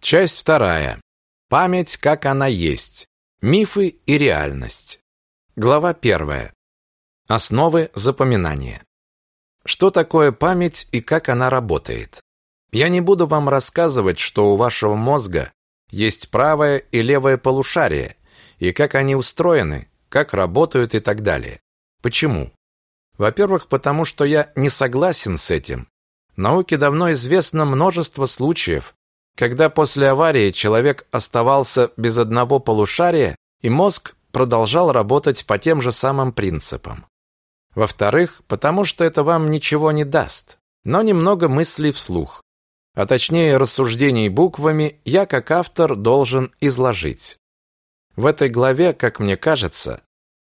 Часть вторая. Память, как она есть. Мифы и реальность. Глава первая. Основы запоминания. Что такое память и как она работает? Я не буду вам рассказывать, что у вашего мозга есть правое и левое полушарие, и как они устроены, как работают и так далее. Почему? Во-первых, потому что я не согласен с этим. Науке давно известно множество случаев, когда после аварии человек оставался без одного полушария, и мозг продолжал работать по тем же самым принципам. Во-вторых, потому что это вам ничего не даст, но немного мыслей вслух, а точнее рассуждений буквами я как автор должен изложить. В этой главе, как мне кажется,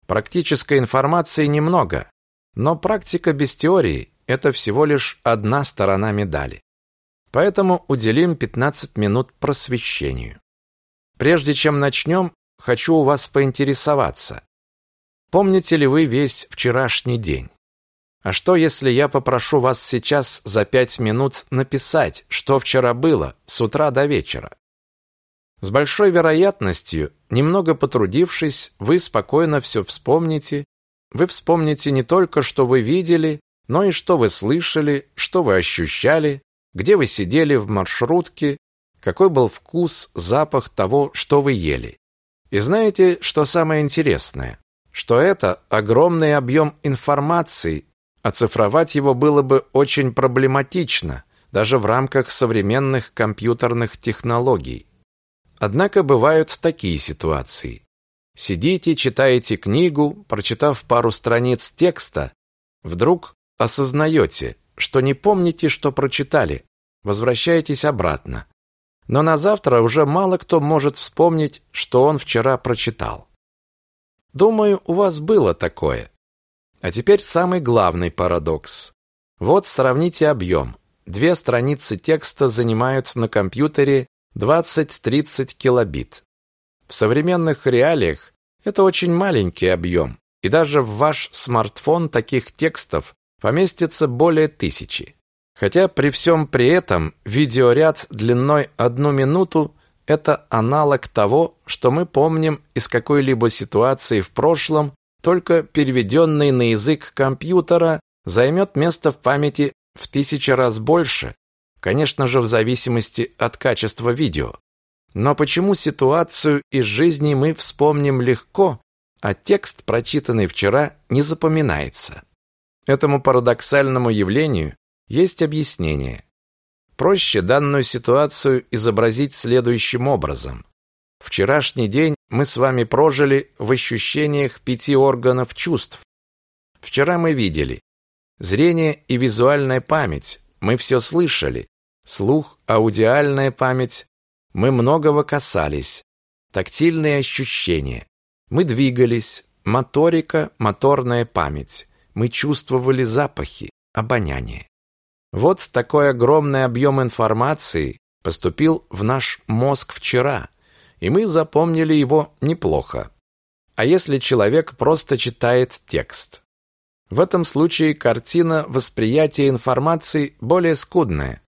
практической информации немного, но практика без теории – это всего лишь одна сторона медали. Поэтому уделим 15 минут просвещению. Прежде чем начнем, хочу у вас поинтересоваться. Помните ли вы весь вчерашний день? А что, если я попрошу вас сейчас за пять минут написать, что вчера было, с утра до вечера? С большой вероятностью, немного потрудившись, вы спокойно все вспомните вы вспомните не только, что вы видели, но и что вы слышали, что вы ощущали, где вы сидели в маршрутке, какой был вкус, запах того, что вы ели. И знаете, что самое интересное? Что это огромный объем информации, оцифровать его было бы очень проблематично, даже в рамках современных компьютерных технологий. Однако бывают такие ситуации. Сидите, читаете книгу, прочитав пару страниц текста, вдруг осознаете, что не помните, что прочитали, возвращаетесь обратно. Но на завтра уже мало кто может вспомнить, что он вчера прочитал. Думаю, у вас было такое. А теперь самый главный парадокс. Вот сравните объем. Две страницы текста занимают на компьютере 20-30 килобит. В современных реалиях это очень маленький объем, и даже в ваш смартфон таких текстов поместится более тысячи. Хотя при всем при этом видеоряд длиной одну минуту – это аналог того, что мы помним из какой-либо ситуации в прошлом, только переведенный на язык компьютера займет место в памяти в тысячи раз больше, конечно же, в зависимости от качества видео. Но почему ситуацию из жизни мы вспомним легко, а текст, прочитанный вчера, не запоминается? Этому парадоксальному явлению есть объяснение. Проще данную ситуацию изобразить следующим образом. Вчерашний день мы с вами прожили в ощущениях пяти органов чувств. Вчера мы видели зрение и визуальная память, мы все слышали, слух, аудиальная память, мы многого касались. Тактильные ощущения. Мы двигались. Моторика, моторная память. Мы чувствовали запахи, обоняние. Вот такой огромный объем информации поступил в наш мозг вчера, и мы запомнили его неплохо. А если человек просто читает текст? В этом случае картина восприятия информации более скудная.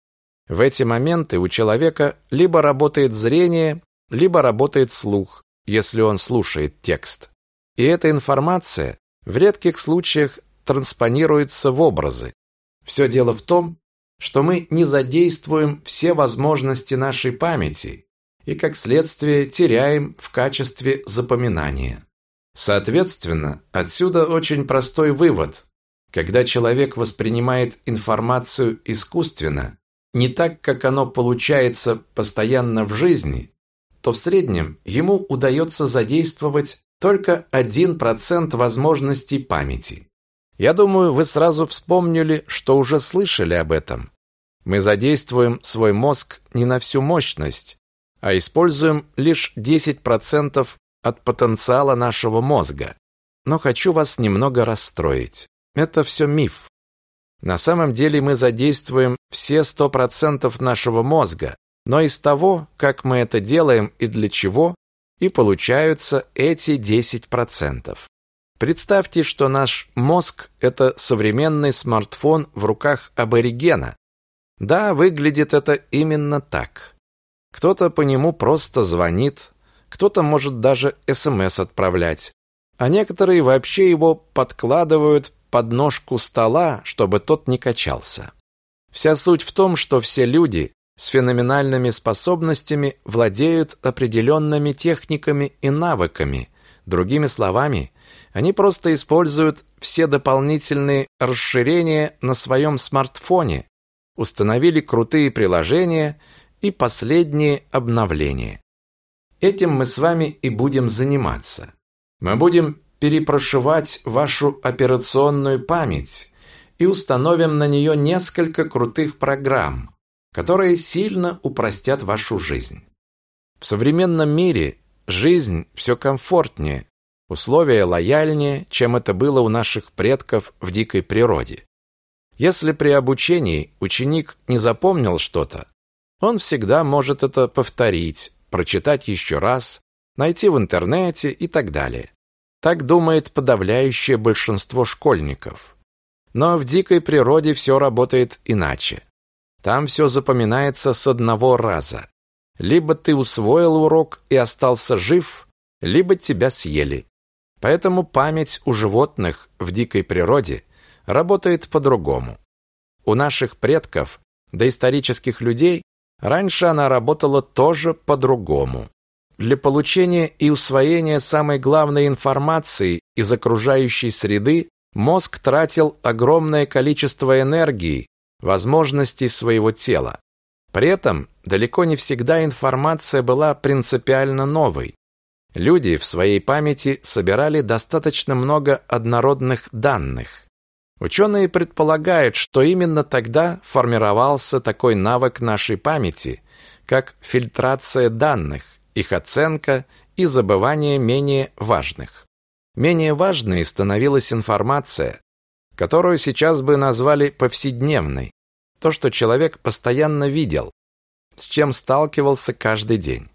В эти моменты у человека либо работает зрение, либо работает слух, если он слушает текст. И эта информация в редких случаях транспонируется в образы. Все дело в том, что мы не задействуем все возможности нашей памяти и, как следствие, теряем в качестве запоминания. Соответственно, отсюда очень простой вывод. Когда человек воспринимает информацию искусственно, не так, как оно получается постоянно в жизни, то в среднем ему удается задействовать только 1% возможностей памяти. Я думаю, вы сразу вспомнили, что уже слышали об этом. Мы задействуем свой мозг не на всю мощность, а используем лишь 10% от потенциала нашего мозга. Но хочу вас немного расстроить. Это все миф. На самом деле мы задействуем все 100% нашего мозга, но из того, как мы это делаем и для чего, и получаются эти 10%. Представьте, что наш мозг – это современный смартфон в руках аборигена. Да, выглядит это именно так. Кто-то по нему просто звонит, кто-то может даже СМС отправлять, а некоторые вообще его подкладывают под ножку стола, чтобы тот не качался. Вся суть в том, что все люди с феноменальными способностями владеют определенными техниками и навыками. Другими словами, они просто используют все дополнительные расширения на своем смартфоне, установили крутые приложения и последние обновления. Этим мы с вами и будем заниматься. Мы будем перепрошивать вашу операционную память и установим на нее несколько крутых программ, которые сильно упростят вашу жизнь. В современном мире жизнь все комфортнее, условия лояльнее, чем это было у наших предков в дикой природе. Если при обучении ученик не запомнил что-то, он всегда может это повторить, прочитать еще раз, найти в интернете и так далее. Так думает подавляющее большинство школьников. Но в дикой природе все работает иначе. Там все запоминается с одного раза. Либо ты усвоил урок и остался жив, либо тебя съели. Поэтому память у животных в дикой природе работает по-другому. У наших предков, доисторических людей, раньше она работала тоже по-другому. Для получения и усвоения самой главной информации из окружающей среды мозг тратил огромное количество энергии, возможностей своего тела. При этом далеко не всегда информация была принципиально новой. Люди в своей памяти собирали достаточно много однородных данных. Ученые предполагают, что именно тогда формировался такой навык нашей памяти, как фильтрация данных, их оценка и забывание менее важных. Менее важной становилась информация, которую сейчас бы назвали повседневной, то, что человек постоянно видел, с чем сталкивался каждый день.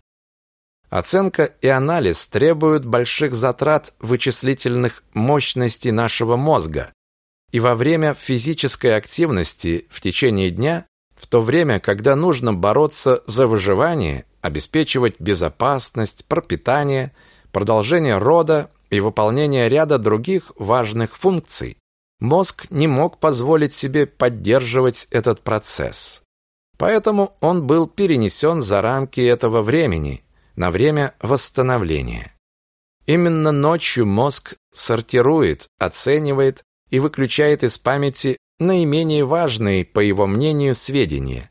Оценка и анализ требуют больших затрат вычислительных мощностей нашего мозга, и во время физической активности в течение дня, в то время, когда нужно бороться за выживание, обеспечивать безопасность, пропитание, продолжение рода и выполнение ряда других важных функций, Мозг не мог позволить себе поддерживать этот процесс. Поэтому он был перенесен за рамки этого времени, на время восстановления. Именно ночью мозг сортирует, оценивает и выключает из памяти наименее важные, по его мнению, сведения.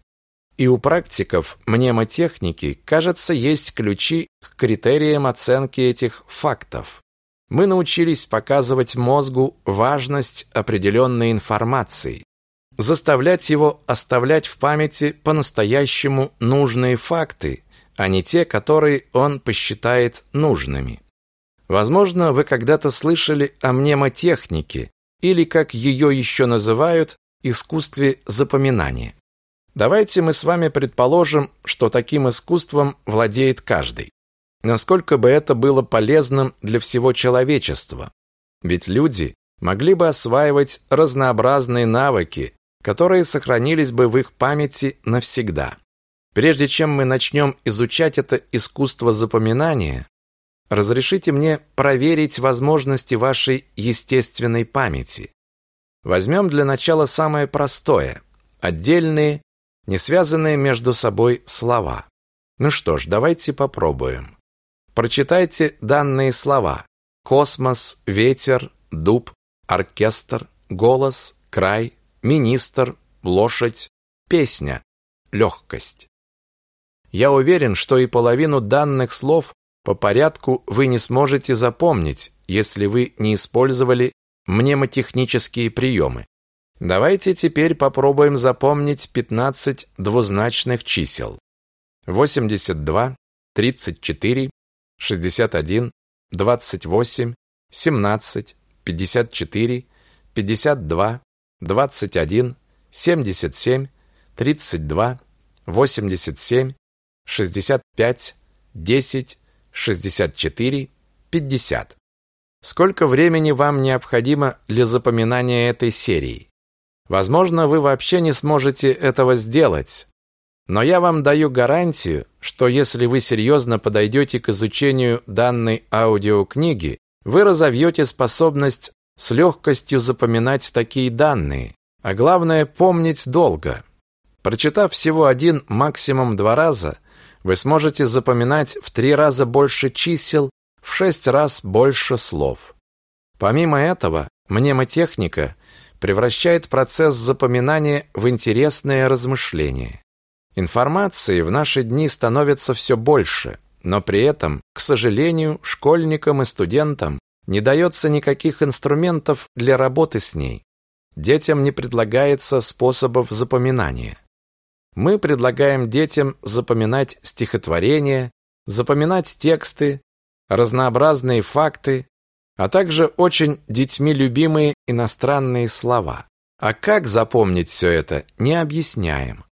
И у практиков мнемотехники, кажется, есть ключи к критериям оценки этих фактов мы научились показывать мозгу важность определенной информации, заставлять его оставлять в памяти по-настоящему нужные факты, а не те, которые он посчитает нужными. Возможно, вы когда-то слышали о мнемотехнике, или, как ее еще называют, искусстве запоминания. Давайте мы с вами предположим, что таким искусством владеет каждый насколько бы это было полезным для всего человечества. Ведь люди могли бы осваивать разнообразные навыки, которые сохранились бы в их памяти навсегда. Прежде чем мы начнем изучать это искусство запоминания, разрешите мне проверить возможности вашей естественной памяти. Возьмем для начала самое простое – отдельные, не связанные между собой слова. Ну что ж, давайте попробуем. Прочитайте данные слова. Космос, ветер, дуб, оркестр, голос, край, министр, лошадь, песня, легкость. Я уверен, что и половину данных слов по порядку вы не сможете запомнить, если вы не использовали мнемотехнические приемы. Давайте теперь попробуем запомнить 15 двузначных чисел. 82, 34, 61, 28, 17, 54, 52, 21, 77, 32, 87, 65, 10, 64, 50. Сколько времени вам необходимо для запоминания этой серии? Возможно, вы вообще не сможете этого сделать. Но я вам даю гарантию, что если вы серьезно подойдете к изучению данной аудиокниги, вы разовьете способность с легкостью запоминать такие данные, а главное помнить долго. Прочитав всего один, максимум два раза, вы сможете запоминать в три раза больше чисел, в шесть раз больше слов. Помимо этого, мнемотехника превращает процесс запоминания в интересное размышление. Информации в наши дни становится все больше, но при этом, к сожалению, школьникам и студентам не дается никаких инструментов для работы с ней. Детям не предлагается способов запоминания. Мы предлагаем детям запоминать стихотворения, запоминать тексты, разнообразные факты, а также очень детьми любимые иностранные слова. А как запомнить все это, не объясняем.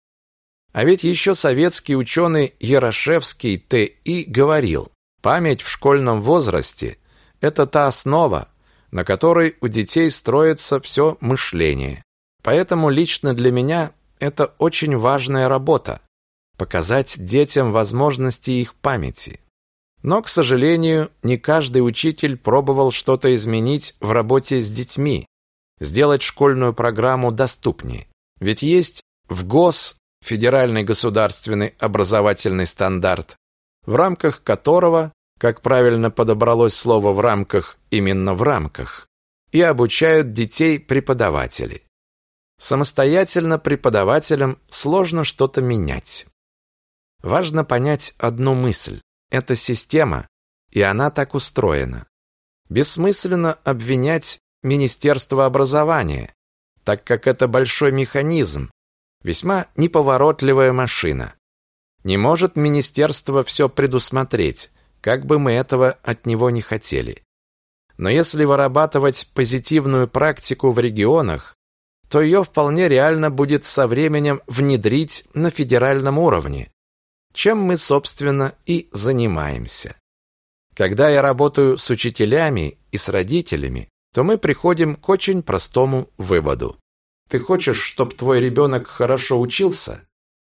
А ведь еще советский ученый Ярошевский Т.И. говорил, память в школьном возрасте – это та основа, на которой у детей строится все мышление. Поэтому лично для меня это очень важная работа – показать детям возможности их памяти. Но, к сожалению, не каждый учитель пробовал что-то изменить в работе с детьми, сделать школьную программу доступнее. Ведь есть в ГОС федеральный государственный образовательный стандарт, в рамках которого, как правильно подобралось слово в рамках, именно в рамках, и обучают детей преподаватели. Самостоятельно преподавателям сложно что-то менять. Важно понять одну мысль. Это система, и она так устроена. Бессмысленно обвинять Министерство образования, так как это большой механизм, весьма неповоротливая машина. Не может министерство все предусмотреть, как бы мы этого от него не хотели. Но если вырабатывать позитивную практику в регионах, то ее вполне реально будет со временем внедрить на федеральном уровне, чем мы, собственно, и занимаемся. Когда я работаю с учителями и с родителями, то мы приходим к очень простому выводу. Ты хочешь, чтобы твой ребенок хорошо учился?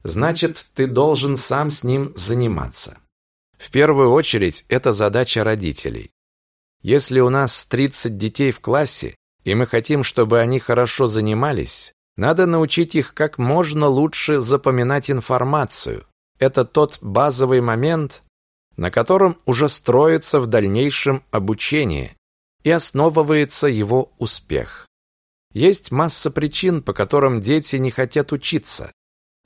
Значит, ты должен сам с ним заниматься. В первую очередь, это задача родителей. Если у нас 30 детей в классе, и мы хотим, чтобы они хорошо занимались, надо научить их как можно лучше запоминать информацию. Это тот базовый момент, на котором уже строится в дальнейшем обучение и основывается его успех. Есть масса причин, по которым дети не хотят учиться.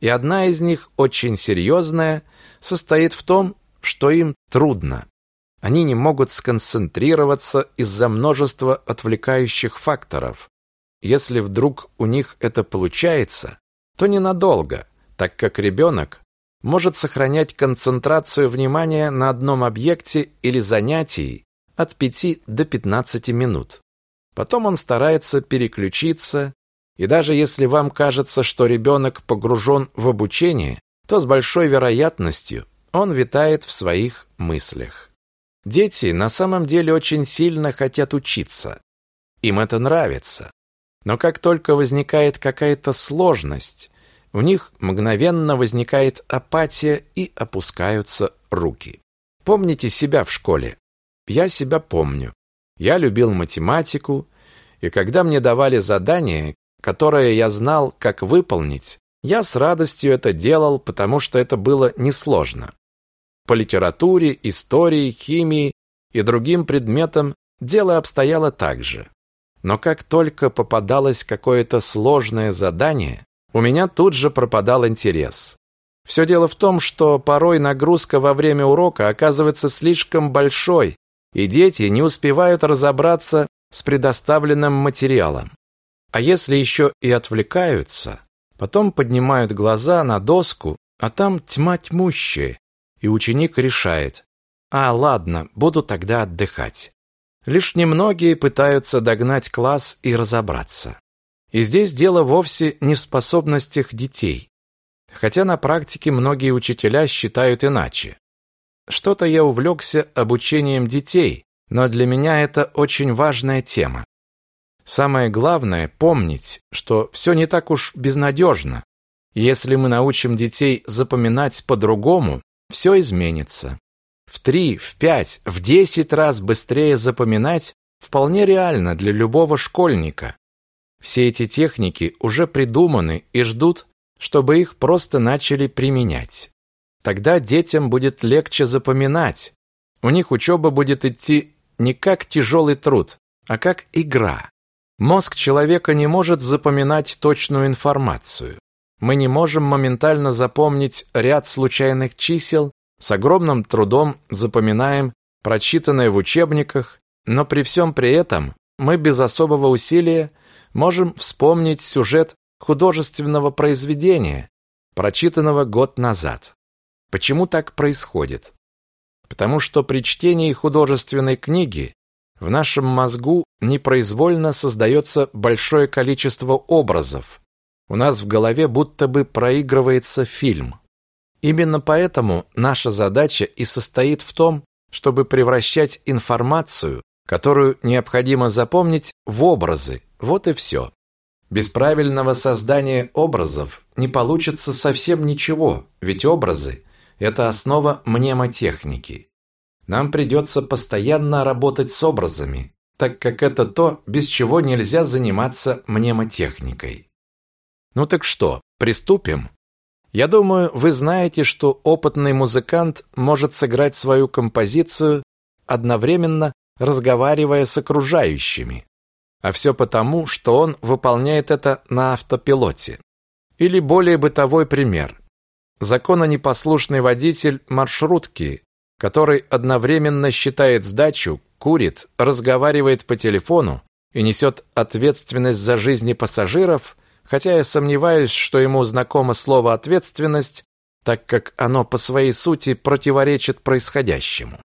И одна из них, очень серьезная, состоит в том, что им трудно. Они не могут сконцентрироваться из-за множества отвлекающих факторов. Если вдруг у них это получается, то ненадолго, так как ребенок может сохранять концентрацию внимания на одном объекте или занятии от 5 до 15 минут. Потом он старается переключиться, и даже если вам кажется, что ребенок погружен в обучение, то с большой вероятностью он витает в своих мыслях. Дети на самом деле очень сильно хотят учиться. Им это нравится. Но как только возникает какая-то сложность, у них мгновенно возникает апатия и опускаются руки. Помните себя в школе? Я себя помню. Я любил математику, и когда мне давали задание, которое я знал, как выполнить, я с радостью это делал, потому что это было несложно. По литературе, истории, химии и другим предметам дело обстояло так же. Но как только попадалось какое-то сложное задание, у меня тут же пропадал интерес. Все дело в том, что порой нагрузка во время урока оказывается слишком большой, и дети не успевают разобраться с предоставленным материалом. А если еще и отвлекаются, потом поднимают глаза на доску, а там тьма тьмущая, и ученик решает, а ладно, буду тогда отдыхать. Лишь немногие пытаются догнать класс и разобраться. И здесь дело вовсе не в способностях детей. Хотя на практике многие учителя считают иначе. Что-то я увлекся обучением детей, но для меня это очень важная тема. Самое главное – помнить, что все не так уж безнадежно. Если мы научим детей запоминать по-другому, все изменится. В три, в пять, в десять раз быстрее запоминать вполне реально для любого школьника. Все эти техники уже придуманы и ждут, чтобы их просто начали применять. Тогда детям будет легче запоминать. У них учеба будет идти не как тяжелый труд, а как игра. Мозг человека не может запоминать точную информацию. Мы не можем моментально запомнить ряд случайных чисел, с огромным трудом запоминаем прочитанное в учебниках, но при всем при этом мы без особого усилия можем вспомнить сюжет художественного произведения, прочитанного год назад. Почему так происходит? Потому что при чтении художественной книги в нашем мозгу непроизвольно создается большое количество образов. У нас в голове будто бы проигрывается фильм. Именно поэтому наша задача и состоит в том, чтобы превращать информацию, которую необходимо запомнить, в образы. Вот и все. Без правильного создания образов не получится совсем ничего, ведь образы – это основа мнемотехники. Нам придется постоянно работать с образами, так как это то, без чего нельзя заниматься мнемотехникой. Ну так что, приступим? Я думаю, вы знаете, что опытный музыкант может сыграть свою композицию одновременно разговаривая с окружающими. А все потому, что он выполняет это на автопилоте. Или более бытовой пример. Закононепослушный водитель маршрутки, который одновременно считает сдачу, курит, разговаривает по телефону и несет ответственность за жизни пассажиров, хотя я сомневаюсь, что ему знакомо слово «ответственность», так как оно по своей сути противоречит происходящему.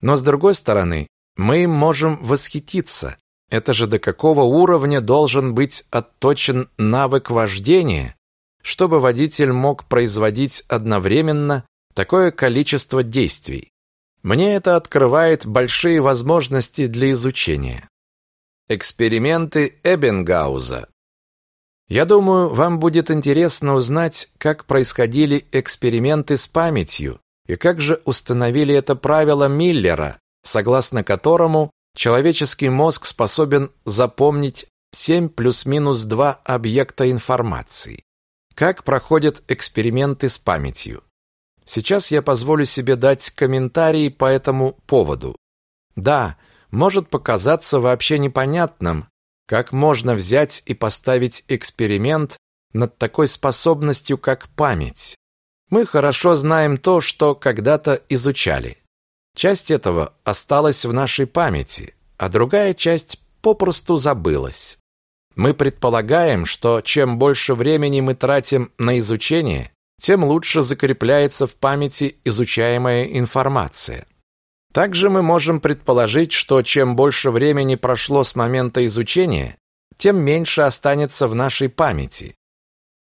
Но с другой стороны, мы можем восхититься, это же до какого уровня должен быть отточен навык вождения, чтобы водитель мог производить одновременно такое количество действий. Мне это открывает большие возможности для изучения. Эксперименты Эббингауза. Я думаю, вам будет интересно узнать, как происходили эксперименты с памятью и как же установили это правило Миллера, согласно которому Человеческий мозг способен запомнить 7 плюс-минус 2 объекта информации. Как проходят эксперименты с памятью? Сейчас я позволю себе дать комментарии по этому поводу. Да, может показаться вообще непонятным, как можно взять и поставить эксперимент над такой способностью, как память. Мы хорошо знаем то, что когда-то изучали. Часть этого осталась в нашей памяти, а другая часть попросту забылась. Мы предполагаем, что чем больше времени мы тратим на изучение, тем лучше закрепляется в памяти изучаемая информация. Также мы можем предположить, что чем больше времени прошло с момента изучения, тем меньше останется в нашей памяти.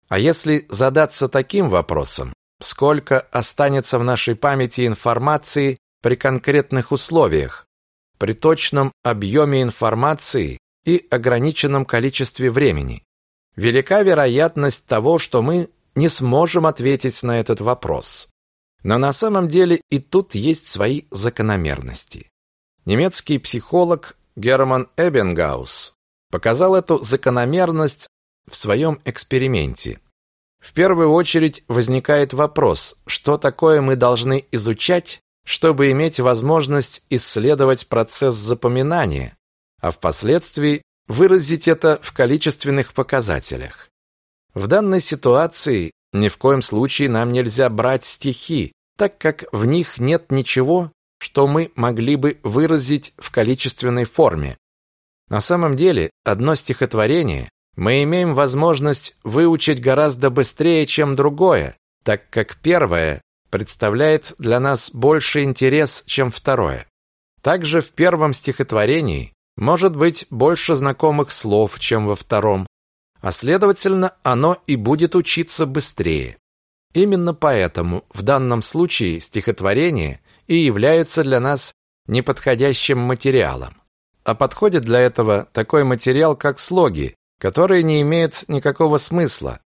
А если задаться таким вопросом, сколько останется в нашей памяти информации при конкретных условиях, при точном объеме информации и ограниченном количестве времени. Велика вероятность того, что мы не сможем ответить на этот вопрос. Но на самом деле и тут есть свои закономерности. Немецкий психолог Герман Эббенгаус показал эту закономерность в своем эксперименте. В первую очередь возникает вопрос, что такое мы должны изучать, чтобы иметь возможность исследовать процесс запоминания, а впоследствии выразить это в количественных показателях. В данной ситуации ни в коем случае нам нельзя брать стихи, так как в них нет ничего, что мы могли бы выразить в количественной форме. На самом деле, одно стихотворение мы имеем возможность выучить гораздо быстрее, чем другое, так как первое представляет для нас больше интерес, чем второе. Также в первом стихотворении может быть больше знакомых слов, чем во втором, а следовательно, оно и будет учиться быстрее. Именно поэтому в данном случае стихотворения и являются для нас неподходящим материалом. А подходит для этого такой материал, как слоги, которые не имеют никакого смысла.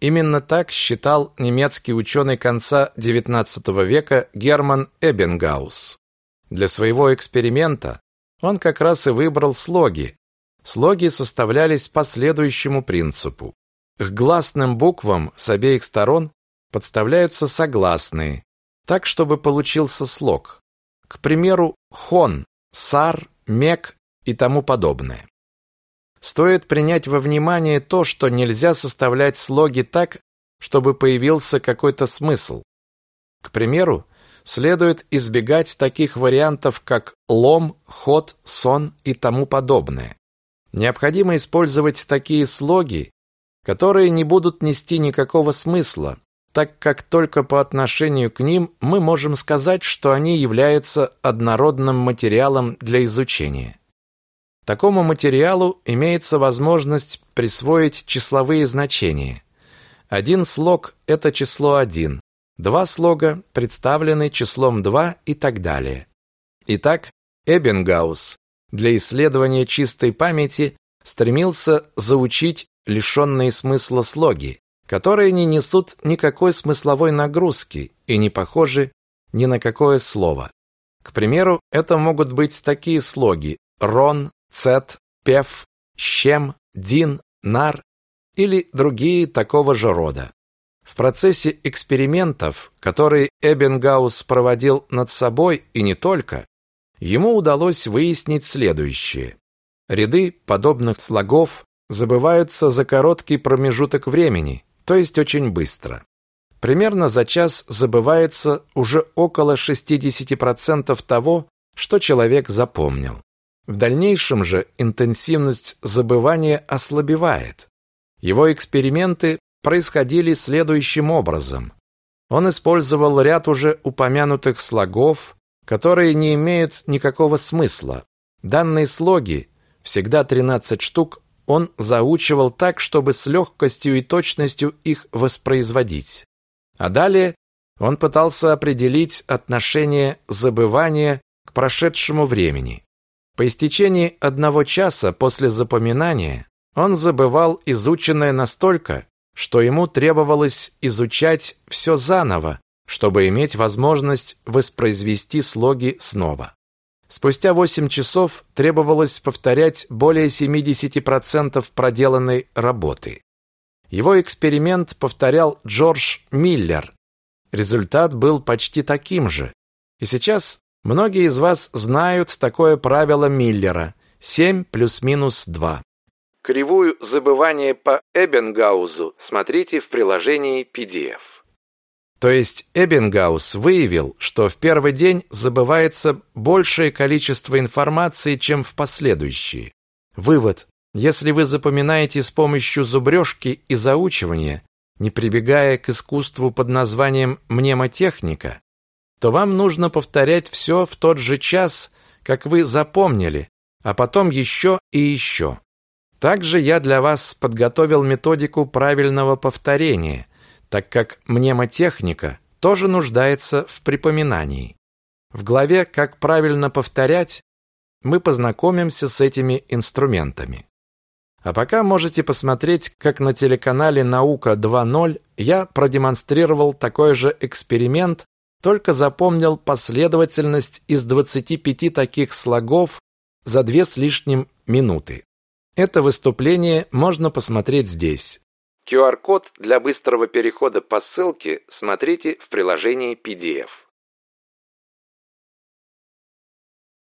Именно так считал немецкий ученый конца XIX века Герман Эббингаус. Для своего эксперимента он как раз и выбрал слоги. Слоги составлялись по следующему принципу. К гласным буквам с обеих сторон подставляются согласные, так чтобы получился слог. К примеру, хон, сар, мек и тому подобное. Стоит принять во внимание то, что нельзя составлять слоги так, чтобы появился какой-то смысл. К примеру, следует избегать таких вариантов, как лом, ход, сон и тому подобное. Необходимо использовать такие слоги, которые не будут нести никакого смысла, так как только по отношению к ним мы можем сказать, что они являются однородным материалом для изучения. Такому материалу имеется возможность присвоить числовые значения. Один слог – это число 1, два слога представлены числом 2 и так далее. Итак, Эббингаус для исследования чистой памяти стремился заучить лишенные смысла слоги, которые не несут никакой смысловой нагрузки и не похожи ни на какое слово. К примеру, это могут быть такие слоги «рон», цет, пев, щем, дин, нар или другие такого же рода. В процессе экспериментов, которые Эббингаус проводил над собой и не только, ему удалось выяснить следующее. Ряды подобных слогов забываются за короткий промежуток времени, то есть очень быстро. Примерно за час забывается уже около 60% того, что человек запомнил. В дальнейшем же интенсивность забывания ослабевает. Его эксперименты происходили следующим образом. Он использовал ряд уже упомянутых слогов, которые не имеют никакого смысла. Данные слоги, всегда 13 штук, он заучивал так, чтобы с легкостью и точностью их воспроизводить. А далее он пытался определить отношение забывания к прошедшему времени. По истечении одного часа после запоминания он забывал изученное настолько, что ему требовалось изучать все заново, чтобы иметь возможность воспроизвести слоги снова. Спустя 8 часов требовалось повторять более 70% проделанной работы. Его эксперимент повторял Джордж Миллер. Результат был почти таким же. И сейчас Многие из вас знают такое правило Миллера 7 плюс-минус 2. Кривую забывания по Эббингаузу смотрите в приложении PDF. То есть Эббингаус выявил, что в первый день забывается большее количество информации, чем в последующие. Вывод. Если вы запоминаете с помощью зубрежки и заучивания, не прибегая к искусству под названием мнемотехника, то вам нужно повторять все в тот же час, как вы запомнили, а потом еще и еще. Также я для вас подготовил методику правильного повторения, так как мнемотехника тоже нуждается в припоминании. В главе «Как правильно повторять» мы познакомимся с этими инструментами. А пока можете посмотреть, как на телеканале «Наука 2.0» я продемонстрировал такой же эксперимент только запомнил последовательность из 25 таких слогов за две с лишним минуты. Это выступление можно посмотреть здесь. QR-код для быстрого перехода по ссылке смотрите в приложении PDF.